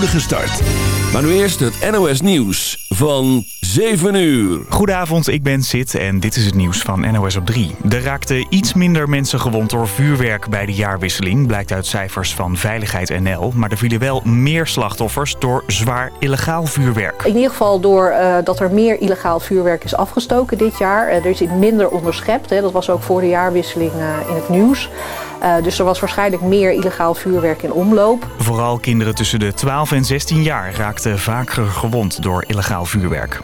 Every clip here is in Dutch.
spoedige start. Maar nu eerst het NOS Nieuws van 7 uur. Goedenavond, ik ben Sid en dit is het nieuws van NOS op 3. Er raakten iets minder mensen gewond door vuurwerk bij de jaarwisseling... blijkt uit cijfers van Veiligheid NL. Maar er vielen wel meer slachtoffers door zwaar illegaal vuurwerk. In ieder geval door uh, dat er meer illegaal vuurwerk is afgestoken dit jaar. Uh, er is minder onderschept, hè. dat was ook voor de jaarwisseling uh, in het nieuws. Uh, dus er was waarschijnlijk meer illegaal vuurwerk in omloop. Vooral kinderen tussen de 12 en 16 jaar raakten vaker gewond door illegaal vuurwerk.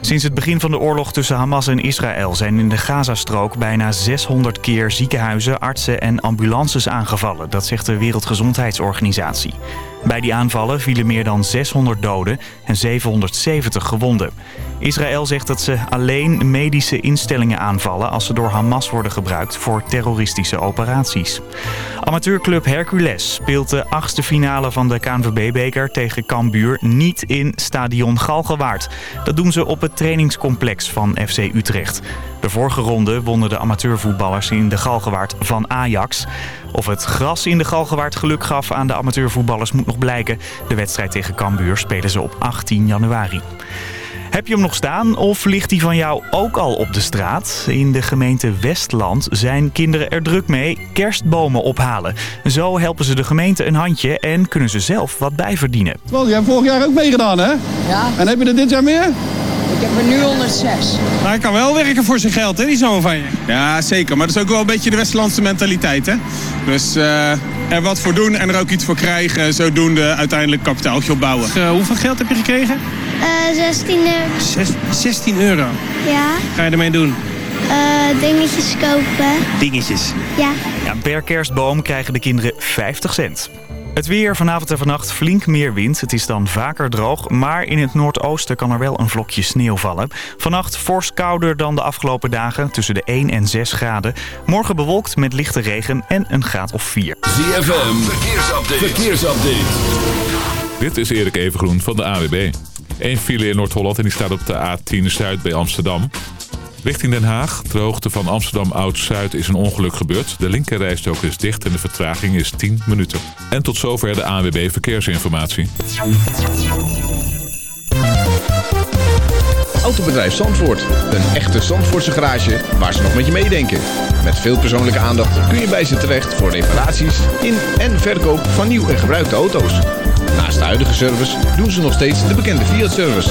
Sinds het begin van de oorlog tussen Hamas en Israël zijn in de Gazastrook bijna 600 keer ziekenhuizen, artsen en ambulances aangevallen. Dat zegt de Wereldgezondheidsorganisatie. Bij die aanvallen vielen meer dan 600 doden en 770 gewonden. Israël zegt dat ze alleen medische instellingen aanvallen als ze door Hamas worden gebruikt voor terroristische operaties. Amateurclub Hercules speelt de achtste finale van de KNVB-beker tegen Cambuur niet in stadion Galgenwaard. Dat doen ze op het trainingscomplex van FC Utrecht. De vorige ronde wonnen de amateurvoetballers in de Galgenwaard van Ajax. Of het gras in de Galgenwaard geluk gaf aan de amateurvoetballers moet nog blijken. De wedstrijd tegen Cambuur spelen ze op 18 januari. Heb je hem nog staan of ligt hij van jou ook al op de straat? In de gemeente Westland zijn kinderen er druk mee kerstbomen ophalen. Zo helpen ze de gemeente een handje en kunnen ze zelf wat bijverdienen. Wel, jij hebt vorig jaar ook meegedaan hè? Ja. En heb je er dit jaar meer? Ik heb er nu 106. Maar hij kan wel werken voor zijn geld, hè, die zoon van je. Ja, zeker. Maar dat is ook wel een beetje de Westlandse mentaliteit, hè. Dus uh, er wat voor doen en er ook iets voor krijgen. Zodoende uiteindelijk kapitaaltje opbouwen. Uh, hoeveel geld heb je gekregen? Uh, 16 euro. Zes, 16 euro? Ja. Ga je ermee doen? Uh, dingetjes kopen. Dingetjes? Ja. ja. Per kerstboom krijgen de kinderen 50 cent. Het weer vanavond en vannacht flink meer wind. Het is dan vaker droog, maar in het noordoosten kan er wel een vlokje sneeuw vallen. Vannacht fors kouder dan de afgelopen dagen, tussen de 1 en 6 graden. Morgen bewolkt met lichte regen en een graad of 4. ZFM, verkeersupdate. verkeersupdate. Dit is Erik Evengroen van de AWB. Eén file in Noord-Holland en die staat op de A10 Zuid bij Amsterdam. Richting Den Haag, de hoogte van Amsterdam Oud-Zuid, is een ongeluk gebeurd. De linkerrijstrook is dicht en de vertraging is 10 minuten. En tot zover de ANWB Verkeersinformatie. Autobedrijf Zandvoort. Een echte Zandvoortse garage waar ze nog met je meedenken. Met veel persoonlijke aandacht kun je bij ze terecht voor reparaties in en verkoop van nieuw en gebruikte auto's. Naast de huidige service doen ze nog steeds de bekende Fiat-service.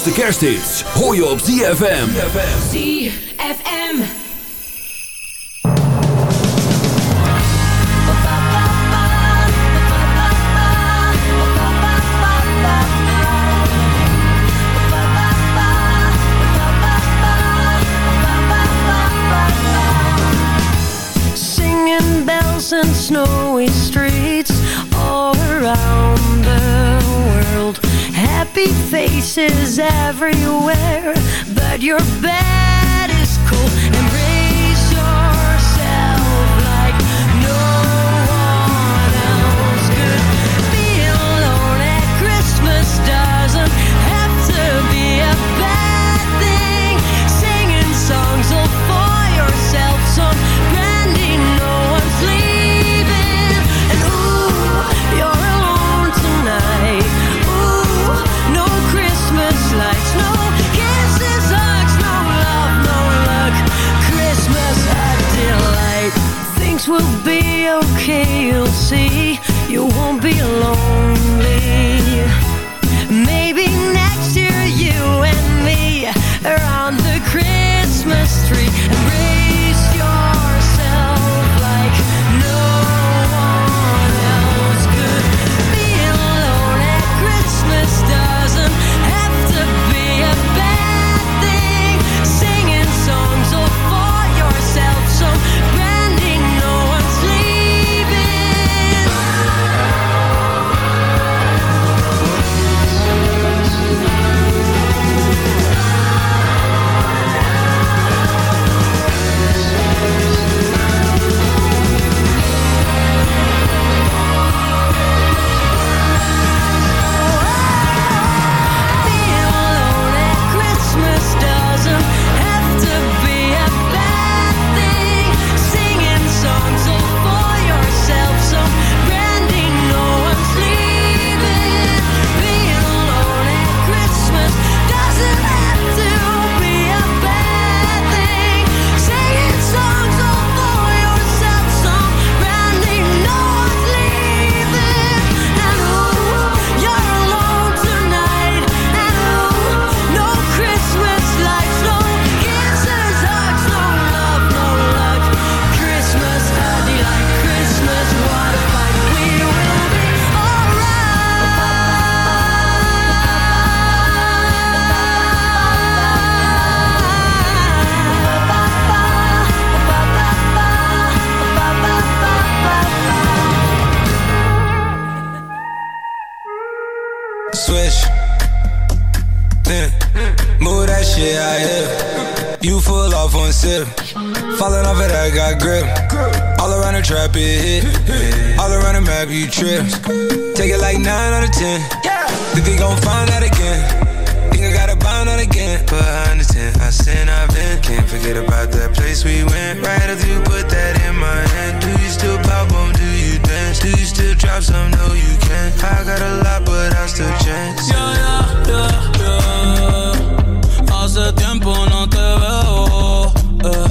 Grootste kersthits hoor je op ZFM. ZFM. Singing bells and snow Is everywhere, but you're back. will be okay, you'll see. pull off one sip. Falling off it, I got grip. All around the trap, it hit. All around the map, you trip. Take it like 9 out of 10. Think they gon' find out again. Think I gotta bond on again, but I understand. I sin, I've been. Can't forget about that place we went. Right if you put that in my hand. Do you still pop on? Do you dance? Do you still drop some? No, you can't. I got a lot, but I still chance. Yeah, yeah, yeah, yeah. Hace tiempo no te veo. Eh.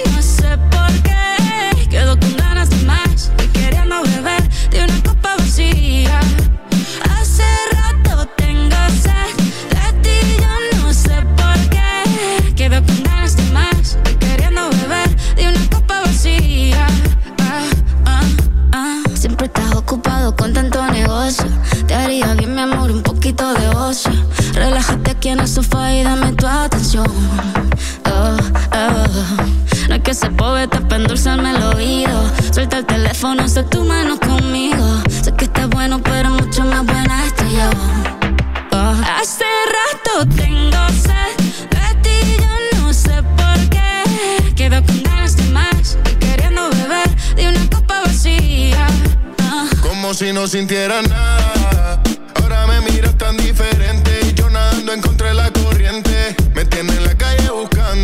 que se poeta para endulzarme el oído. Suelta el teléfono, sé tu mano conmigo. Sé que estás bueno, pero mucho más buena estoy yo. Oh. Hace rato tengo sed de ti, yo no sé por qué. Quedo con ganas de más y queriendo beber de una copa vacía. Ah. Como si no sintiera nada. Ahora me miras tan diferente y yo nadando en contra de la corriente. Me tiene en la calle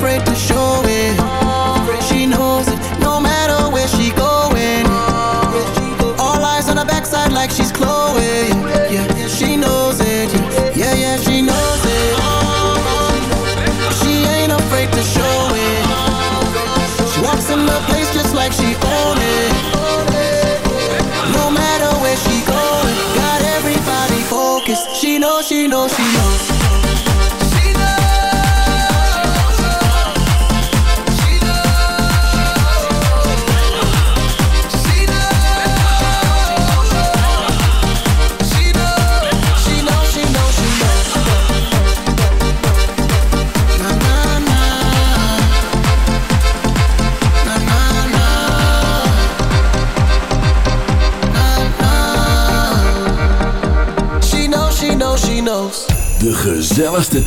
afraid to show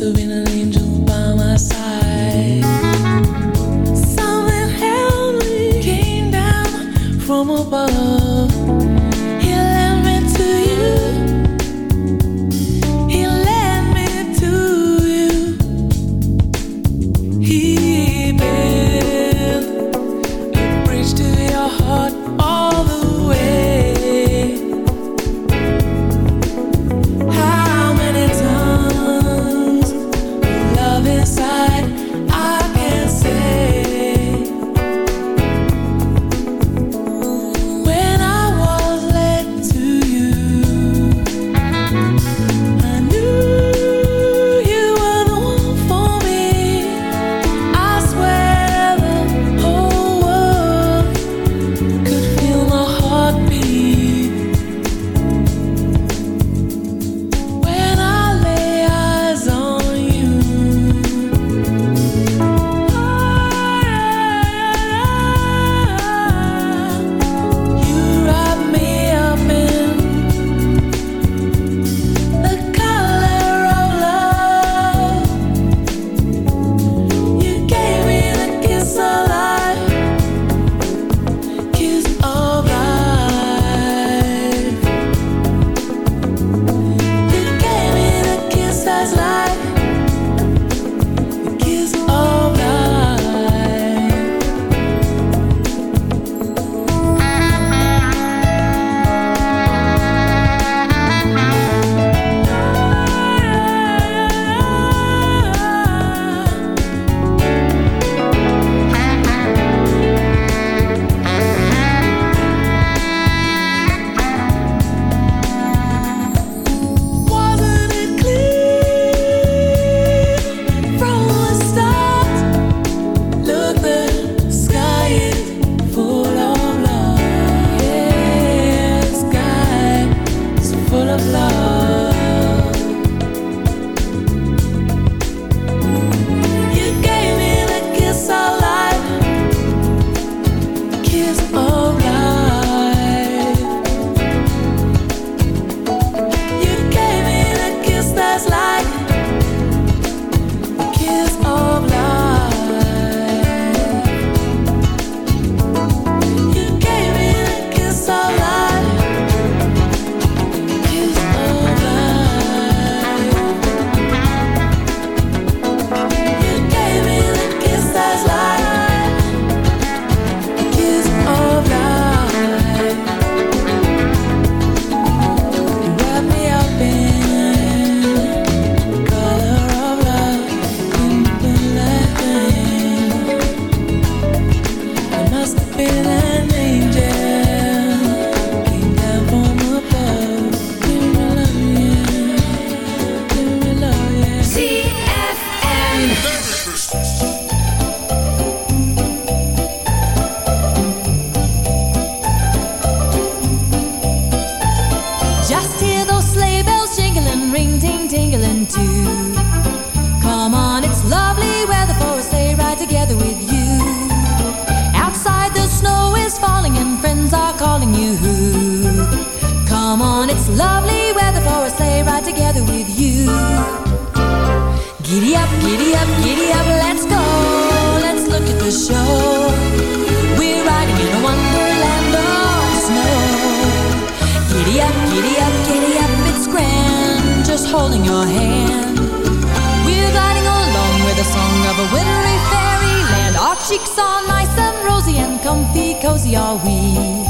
to be together with you. Giddy up, giddy up, giddy up, let's go. Let's look at the show. We're riding in a wonderland of snow. Giddy up, giddy up, giddy up, it's grand, just holding your hand. We're gliding along with the song of a wintry fairyland. Our cheeks are nice and rosy and comfy, cozy are we.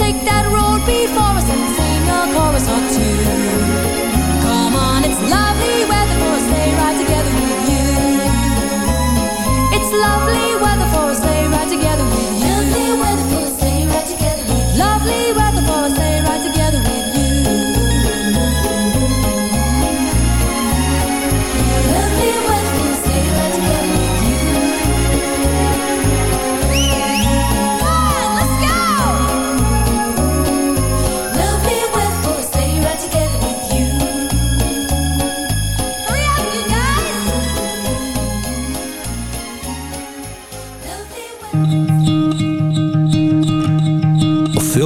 Take that road before us and sing a chorus or two. Come on, it's lovely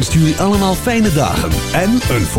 Wenst jullie allemaal fijne dagen en een voor